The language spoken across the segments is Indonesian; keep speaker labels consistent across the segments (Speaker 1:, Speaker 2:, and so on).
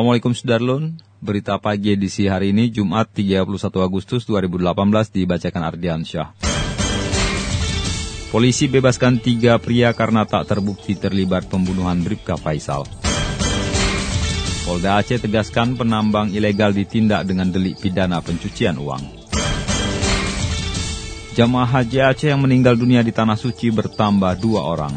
Speaker 1: Assalamualaikum Sudarlun, berita pagi edisi hari ini Jumat 31 Agustus 2018 dibacakan Ardian Syah. Polisi bebaskan tiga pria karena tak terbukti terlibat pembunuhan Bribka Faisal. Polda Aceh tegaskan penambang ilegal ditindak dengan delik pidana pencucian uang. Jamaah Haji Aceh yang meninggal dunia di Tanah Suci bertambah dua orang.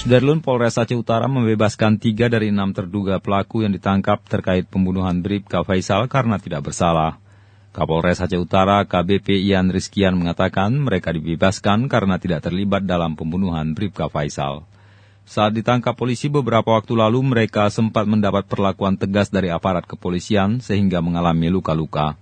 Speaker 1: Sudarlun Polres Aceh Utara membebaskan tiga dari enam terduga pelaku yang ditangkap terkait pembunuhan Bribka Faisal karena tidak bersalah. Kapolres Aceh Utara KBP Ian Rizkian mengatakan mereka dibebaskan karena tidak terlibat dalam pembunuhan Bribka Faisal. Saat ditangkap polisi beberapa waktu lalu mereka sempat mendapat perlakuan tegas dari aparat kepolisian sehingga mengalami luka-luka.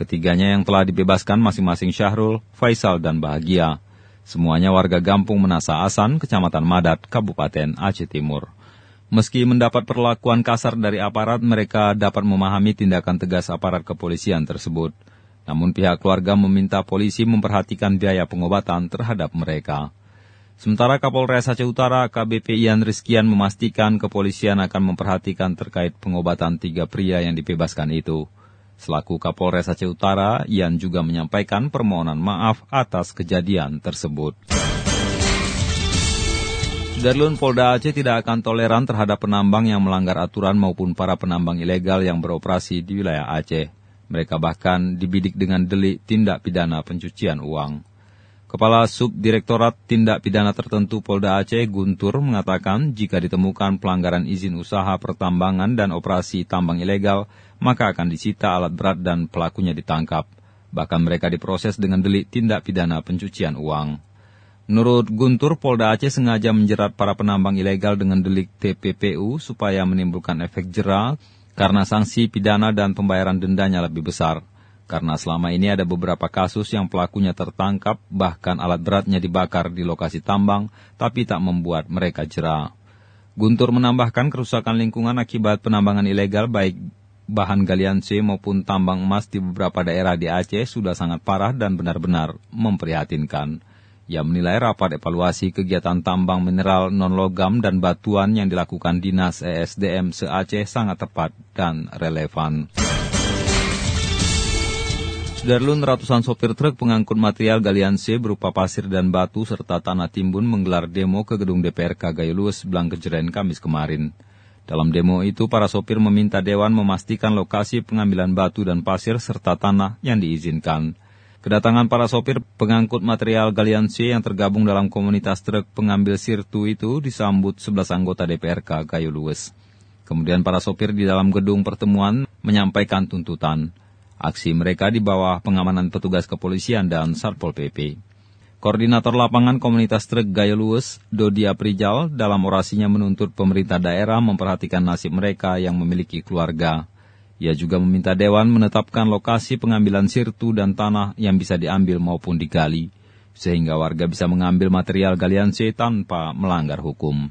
Speaker 1: Ketiganya yang telah dibebaskan masing-masing Syahrul, Faisal, dan Bahagia. Semuanya warga Gampung Menasa Asan, Kecamatan Madat, Kabupaten Aceh Timur. Meski mendapat perlakuan kasar dari aparat, mereka dapat memahami tindakan tegas aparat kepolisian tersebut. Namun pihak keluarga meminta polisi memperhatikan biaya pengobatan terhadap mereka. Sementara Kapolres Aceh Utara, KBP Ian Rizkian memastikan kepolisian akan memperhatikan terkait pengobatan tiga pria yang dibebaskan itu. Selaku Kapolres Aceh Utara, Ian juga menyampaikan permohonan maaf atas kejadian tersebut. Darlun Polda Aceh tidak akan toleran terhadap penambang yang melanggar aturan maupun para penambang ilegal yang beroperasi di wilayah Aceh. Mereka bahkan dibidik dengan delik tindak pidana pencucian uang. Kepala Subdirektorat Tindak Pidana Tertentu Polda Aceh Guntur mengatakan jika ditemukan pelanggaran izin usaha pertambangan dan operasi tambang ilegal, maka akan disita alat berat dan pelakunya ditangkap. Bahkan mereka diproses dengan delik tindak pidana pencucian uang. Menurut Guntur, Polda Aceh sengaja menjerat para penambang ilegal dengan delik TPPU supaya menimbulkan efek jera karena sanksi pidana dan pembayaran dendanya lebih besar. Karena selama ini ada beberapa kasus yang pelakunya tertangkap, bahkan alat beratnya dibakar di lokasi tambang, tapi tak membuat mereka jera. Guntur menambahkan kerusakan lingkungan akibat penambangan ilegal baik bahan galian C maupun tambang emas di beberapa daerah di Aceh sudah sangat parah dan benar-benar memprihatinkan. Ia menilai rapat evaluasi kegiatan tambang mineral non-logam dan batuan yang dilakukan Dinas ESDM se-Aceh sangat tepat dan relevan. Sudarlun ratusan sopir truk pengangkut material galian C berupa pasir dan batu serta tanah timbun menggelar demo ke gedung DPRK Gayulus, Blangkejeren, Kamis kemarin. Dalam demo itu, para sopir meminta Dewan memastikan lokasi pengambilan batu dan pasir serta tanah yang diizinkan. Kedatangan para sopir pengangkut material galian C yang tergabung dalam komunitas truk pengambil sirtu itu disambut 11 anggota DPRK Gayulus. Kemudian para sopir di dalam gedung pertemuan menyampaikan tuntutan. Aksi mereka di bawah pengamanan petugas kepolisian dan Satpol PP. Koordinator lapangan komunitas truk Gaya Luwes, Dodi Aprijal, dalam orasinya menuntut pemerintah daerah memperhatikan nasib mereka yang memiliki keluarga. Ia juga meminta Dewan menetapkan lokasi pengambilan sirtu dan tanah yang bisa diambil maupun digali, sehingga warga bisa mengambil material galian C tanpa melanggar hukum.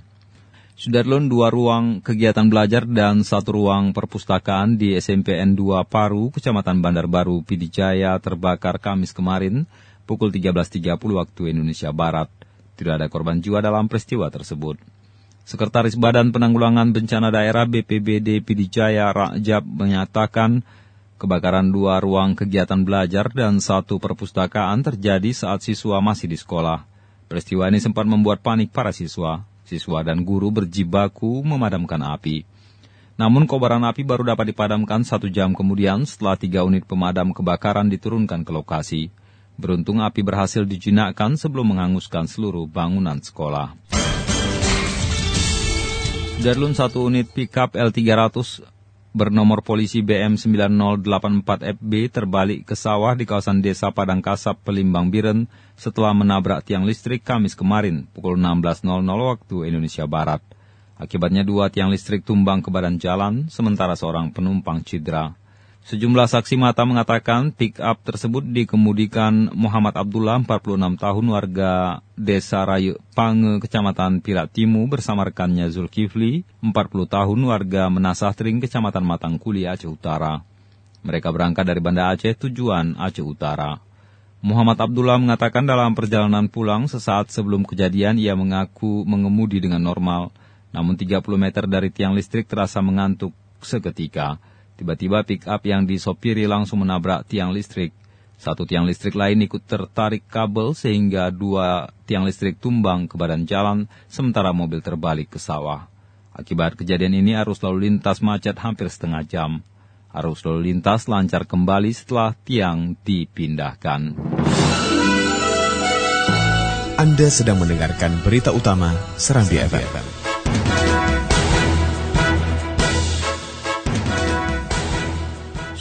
Speaker 1: Sudarlun dua ruang kegiatan belajar dan satu ruang perpustakaan di SMPN 2 Paru, Kecamatan Bandar Baru, Pidijaya terbakar Kamis kemarin pukul 13.30 waktu Indonesia Barat. Tidak ada korban jiwa dalam peristiwa tersebut. Sekretaris Badan Penanggulangan Bencana Daerah BPBD Pidijaya Rakjab menyatakan kebakaran dua ruang kegiatan belajar dan satu perpustakaan terjadi saat siswa masih di sekolah. Peristiwa ini sempat membuat panik para siswa. Siswa dan guru berjibaku memadamkan api. Namun kobaran api baru dapat dipadamkan satu jam kemudian setelah tiga unit pemadam kebakaran diturunkan ke lokasi. Beruntung api berhasil dijinakkan sebelum menghanguskan seluruh bangunan sekolah. Darlun satu unit pickup L300 bernomor polisi BM9084FB terbalik ke sawah di kawasan desa Padang Kasap, Pelimbang Biren setelah menabrak tiang listrik Kamis kemarin pukul 16.00 waktu Indonesia Barat. Akibatnya dua tiang listrik tumbang ke badan jalan, sementara seorang penumpang cedera. Sejumlah saksi mata mengatakan pick up tersebut dikemudikan Muhammad Abdullah, 46 tahun warga Desa Rayu Pange, Kecamatan Pirat Timu bersama rekannya Zulkifli, 40 tahun warga Menasah Tring, Kecamatan Matangkuli, Aceh Utara. Mereka berangkat dari Banda Aceh tujuan Aceh Utara. Muhammad Abdullah mengatakan dalam perjalanan pulang sesaat sebelum kejadian ia mengaku mengemudi dengan normal. Namun 30 meter dari tiang listrik terasa mengantuk seketika. Tiba-tiba pick up yang disopiri langsung menabrak tiang listrik. Satu tiang listrik lain ikut tertarik kabel sehingga dua tiang listrik tumbang ke badan jalan sementara mobil terbalik ke sawah. Akibat kejadian ini arus lalu lintas macet hampir setengah jam. Arus lalu lintas lancar kembali setelah tiang dipindahkan.
Speaker 2: Anda sedang mendengarkan berita utama Serambi FM.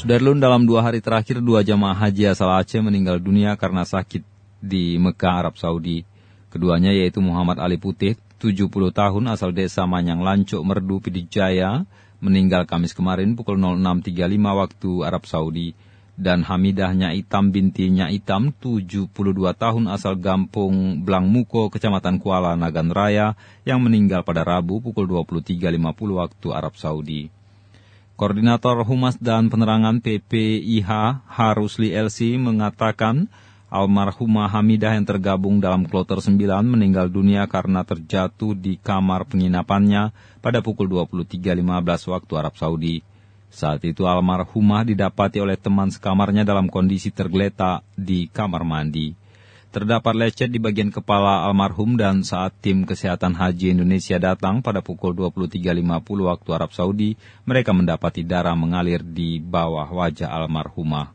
Speaker 1: Sudarlun dalam dua hari terakhir dua jamaah haji asal Aceh meninggal dunia karena sakit di Mekah, Arab Saudi. Keduanya yaitu Muhammad Ali Putih, 70 tahun asal desa Manyang Lancuk, Merdu, Pidijaya, meninggal Kamis kemarin pukul 06.35 waktu Arab Saudi. Dan Hamidah Nyaitam binti Nyaitam, 72 tahun asal Gampung Blangmuko, Kecamatan Kuala Nagan Raya, yang meninggal pada Rabu pukul 23.50 waktu Arab Saudi. Koordinator Humas dan Penerangan PPIH Harusli LC mengatakan almarhumah Hamidah yang tergabung dalam kloter 9 meninggal dunia karena terjatuh di kamar penginapannya pada pukul 23.15 waktu Arab Saudi. Saat itu almarhumah didapati oleh teman sekamarnya dalam kondisi tergeletak di kamar mandi. Terdapat lecet di bagian kepala almarhum dan saat tim kesehatan haji Indonesia datang pada pukul 23.50 waktu Arab Saudi, mereka mendapati darah mengalir di bawah wajah almarhumah.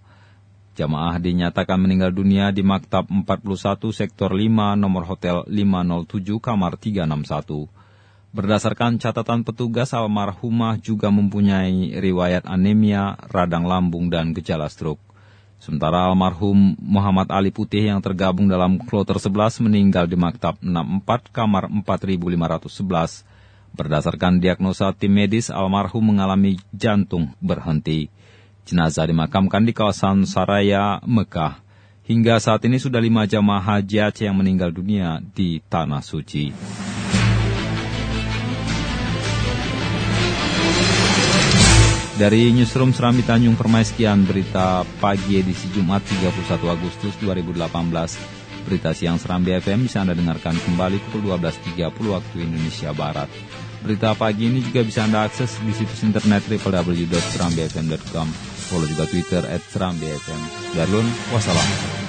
Speaker 1: Jamaah dinyatakan meninggal dunia di Maktab 41 Sektor 5 nomor Hotel 507 kamar 361. Berdasarkan catatan petugas, almarhumah juga mempunyai riwayat anemia, radang lambung, dan gejala stroke. Sementara almarhum Muhammad Ali Putih yang tergabung dalam kloter 11 meninggal di Maktab 64 kamar 4511. Berdasarkan diagnosa tim medis, almarhum mengalami jantung berhenti. Jenazah dimakamkan di kawasan Saraya, Mekah. Hingga saat ini sudah lima jamaah haji Aceh yang meninggal dunia di Tanah Suci. Dari Newsroom Serambi Tanjung Permai sekian berita pagi edisi Jumat 31 Agustus 2018. Berita siang Serambi FM bisa Anda dengarkan kembali pukul 12.30 waktu Indonesia Barat. Berita pagi ini juga bisa Anda akses di situs internet www.serambifm.com. Follow juga Twitter at Serambi FM. Darulun, wassalam.